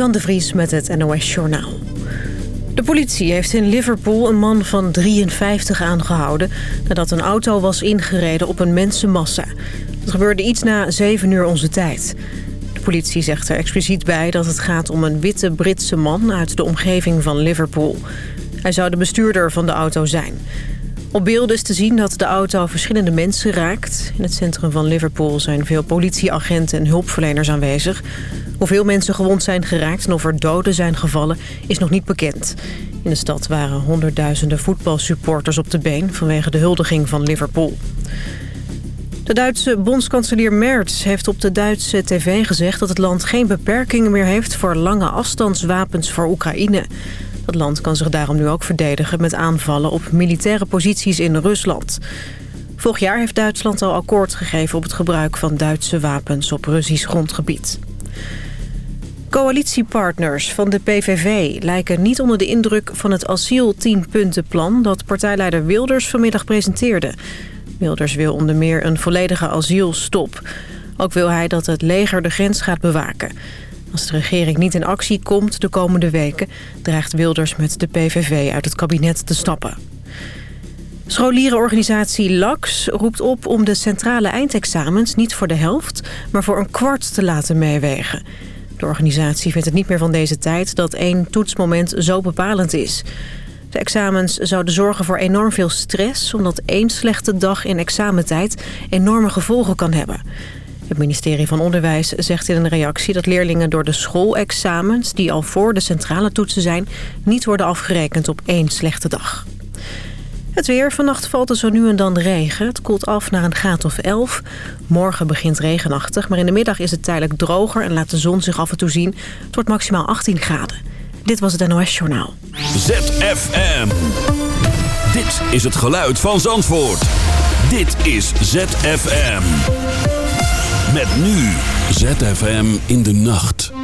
Dan de Vries met het NOS Journaal. De politie heeft in Liverpool een man van 53 aangehouden... nadat een auto was ingereden op een mensenmassa. Dat gebeurde iets na 7 uur onze tijd. De politie zegt er expliciet bij dat het gaat om een witte Britse man... uit de omgeving van Liverpool. Hij zou de bestuurder van de auto zijn. Op beelden is te zien dat de auto verschillende mensen raakt. In het centrum van Liverpool zijn veel politieagenten en hulpverleners aanwezig... Hoeveel mensen gewond zijn geraakt en of er doden zijn gevallen is nog niet bekend. In de stad waren honderdduizenden voetbalsupporters op de been vanwege de huldiging van Liverpool. De Duitse bondskanselier Merz heeft op de Duitse tv gezegd... dat het land geen beperkingen meer heeft voor lange afstandswapens voor Oekraïne. Dat land kan zich daarom nu ook verdedigen met aanvallen op militaire posities in Rusland. Vorig jaar heeft Duitsland al akkoord gegeven op het gebruik van Duitse wapens op Russisch grondgebied. Coalitiepartners van de PVV lijken niet onder de indruk van het asiel 10-puntenplan dat partijleider Wilders vanmiddag presenteerde. Wilders wil onder meer een volledige asielstop. Ook wil hij dat het leger de grens gaat bewaken. Als de regering niet in actie komt de komende weken... dreigt Wilders met de PVV uit het kabinet te stappen. Scholierenorganisatie LAX roept op om de centrale eindexamens niet voor de helft... maar voor een kwart te laten meewegen. De organisatie vindt het niet meer van deze tijd dat één toetsmoment zo bepalend is. De examens zouden zorgen voor enorm veel stress... omdat één slechte dag in examentijd enorme gevolgen kan hebben. Het ministerie van Onderwijs zegt in een reactie dat leerlingen door de schoolexamens... die al voor de centrale toetsen zijn, niet worden afgerekend op één slechte dag. Het weer. Vannacht valt er zo nu en dan regen. Het koelt af naar een graad of 11. Morgen begint regenachtig, maar in de middag is het tijdelijk droger... en laat de zon zich af en toe zien. Het wordt maximaal 18 graden. Dit was het NOS Journaal. ZFM. Dit is het geluid van Zandvoort. Dit is ZFM. Met nu ZFM in de nacht.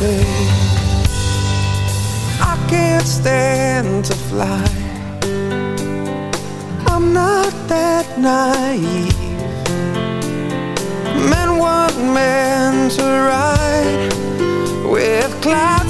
I can't stand to fly. I'm not that naive. Men want men to ride with clouds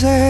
desert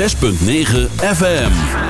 6.9 FM.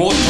more